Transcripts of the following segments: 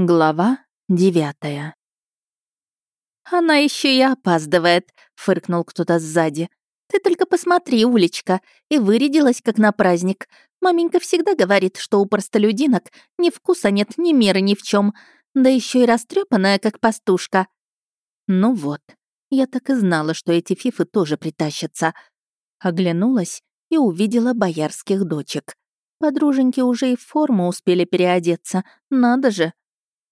Глава девятая. «Она еще и опаздывает», — фыркнул кто-то сзади. «Ты только посмотри, Улечка, и вырядилась, как на праздник. Маменька всегда говорит, что у простолюдинок ни вкуса нет, ни меры ни в чем, да еще и растрепанная, как пастушка». Ну вот, я так и знала, что эти фифы тоже притащатся. Оглянулась и увидела боярских дочек. Подруженьки уже и в форму успели переодеться, надо же.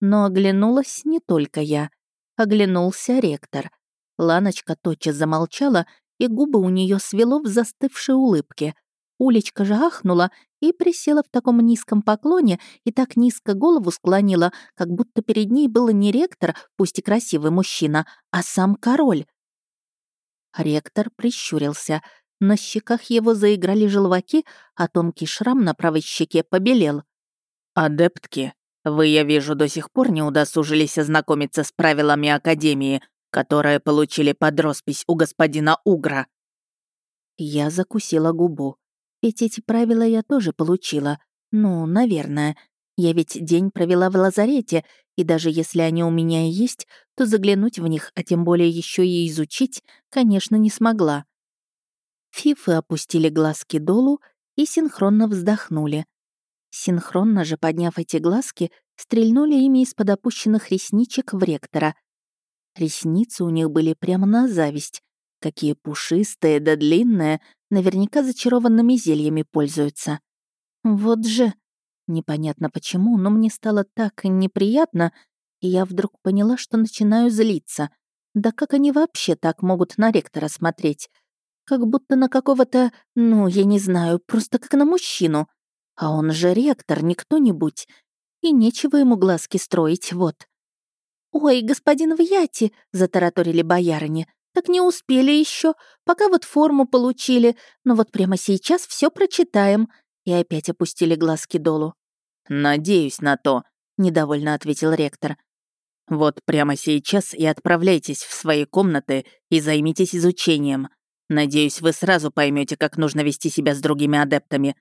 Но оглянулась не только я. Оглянулся ректор. Ланочка тотчас замолчала, и губы у нее свело в застывшей улыбке. Улечка же ахнула и присела в таком низком поклоне и так низко голову склонила, как будто перед ней был не ректор, пусть и красивый мужчина, а сам король. Ректор прищурился. На щеках его заиграли желваки, а тонкий шрам на правой щеке побелел. «Адептки, вы, я вижу, до сих пор не удосужились ознакомиться с правилами Академии, которые получили под роспись у господина Угра». Я закусила губу. Ведь эти правила я тоже получила. Ну, наверное. Я ведь день провела в лазарете, и даже если они у меня и есть, то заглянуть в них, а тем более еще и изучить, конечно, не смогла. Фифы опустили глазки долу и синхронно вздохнули. Синхронно же, подняв эти глазки, стрельнули ими из-под опущенных ресничек в ректора. Ресницы у них были прямо на зависть. Какие пушистые да длинные, наверняка зачарованными зельями пользуются. Вот же... Непонятно почему, но мне стало так неприятно, и я вдруг поняла, что начинаю злиться. Да как они вообще так могут на ректора смотреть? Как будто на какого-то, ну, я не знаю, просто как на мужчину. А он же ректор, не кто-нибудь. И нечего ему глазки строить, вот. «Ой, господин Вьяти!» — затараторили боярыни. «Так не успели еще, пока вот форму получили, но вот прямо сейчас все прочитаем». И опять опустили глазки долу. «Надеюсь на то», — недовольно ответил ректор. «Вот прямо сейчас и отправляйтесь в свои комнаты и займитесь изучением. Надеюсь, вы сразу поймете, как нужно вести себя с другими адептами.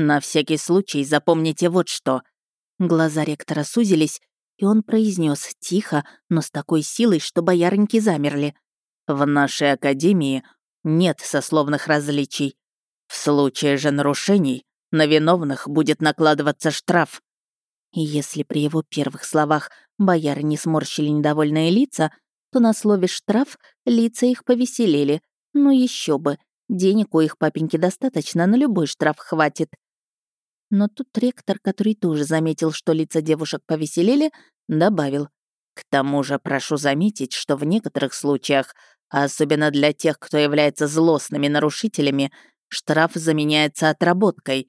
На всякий случай запомните вот что». Глаза ректора сузились, и он произнес тихо, но с такой силой, что боярники замерли. «В нашей академии нет сословных различий. В случае же нарушений на виновных будет накладываться штраф». И если при его первых словах бояры не сморщили недовольные лица, то на слове «штраф» лица их повеселели. Ну еще бы, денег у их папеньки достаточно, на любой штраф хватит. Но тут ректор, который тоже заметил, что лица девушек повеселели, добавил. «К тому же прошу заметить, что в некоторых случаях, особенно для тех, кто является злостными нарушителями, штраф заменяется отработкой,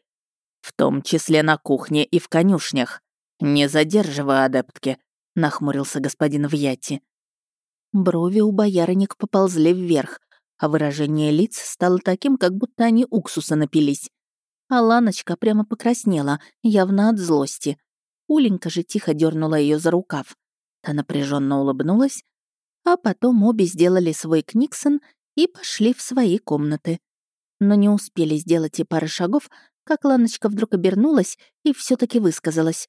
в том числе на кухне и в конюшнях. Не задерживай адептки», — нахмурился господин Вьяти. Брови у боярыник поползли вверх, а выражение лиц стало таким, как будто они уксуса напились. А Ланочка прямо покраснела, явно от злости. Уленька же тихо дернула ее за рукав. Та напряженно улыбнулась, а потом обе сделали свой книксон и пошли в свои комнаты. Но не успели сделать и пары шагов, как Ланочка вдруг обернулась и все таки высказалась.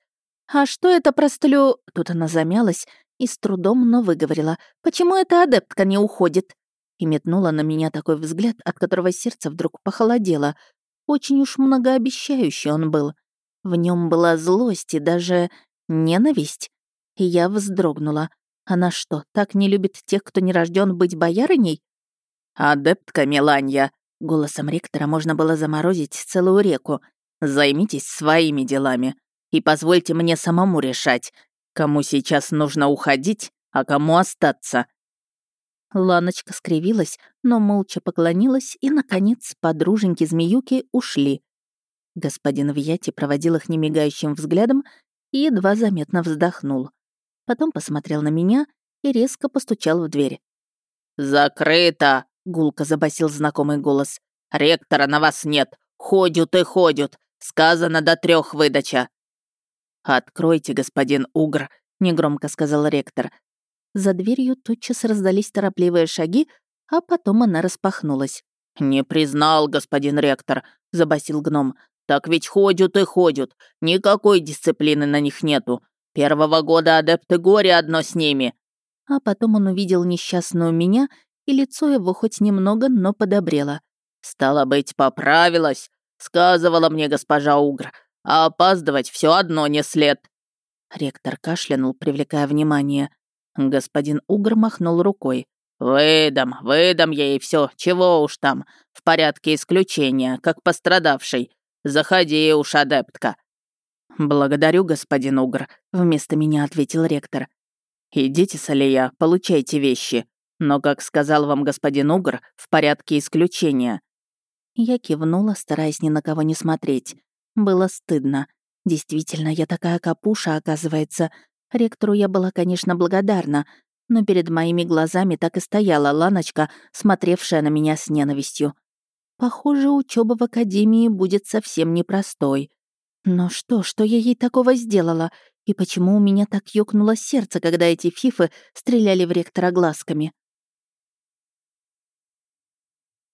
«А что это простлю...» Тут она замялась и с трудом, но выговорила. «Почему эта адептка не уходит?» И метнула на меня такой взгляд, от которого сердце вдруг похолодело, очень уж многообещающий он был. В нем была злость и даже ненависть. И я вздрогнула. Она что, так не любит тех, кто не рожден быть боярыней? «Адептка Меланья!» Голосом ректора можно было заморозить целую реку. «Займитесь своими делами и позвольте мне самому решать, кому сейчас нужно уходить, а кому остаться. Ланочка скривилась, но молча поклонилась, и, наконец, подруженьки-змеюки ушли. Господин Вьяти проводил их немигающим взглядом и едва заметно вздохнул. Потом посмотрел на меня и резко постучал в дверь. «Закрыто!» — гулко забасил знакомый голос. «Ректора на вас нет! Ходят и ходят! Сказано до трех выдача!» «Откройте, господин Угр», — негромко сказал ректор, за дверью тотчас раздались торопливые шаги, а потом она распахнулась. «Не признал, господин ректор», — забасил гном. «Так ведь ходят и ходят. Никакой дисциплины на них нету. Первого года адепты горе одно с ними!» А потом он увидел несчастную меня, и лицо его хоть немного, но подобрело. «Стало быть, поправилась», — сказывала мне госпожа Угр. «А опаздывать все одно не след». Ректор кашлянул, привлекая внимание. Господин Угр махнул рукой. «Выдам, выдам ей все, чего уж там, в порядке исключения, как пострадавший. Заходи уж, адептка». «Благодарю, господин Угр», — вместо меня ответил ректор. «Идите, Салия, получайте вещи. Но, как сказал вам господин Угр, в порядке исключения». Я кивнула, стараясь ни на кого не смотреть. Было стыдно. Действительно, я такая капуша, оказывается. Ректору я была, конечно, благодарна, но перед моими глазами так и стояла Ланочка, смотревшая на меня с ненавистью. Похоже, учеба в академии будет совсем непростой. Но что, что я ей такого сделала? И почему у меня так ёкнуло сердце, когда эти фифы стреляли в ректора глазками?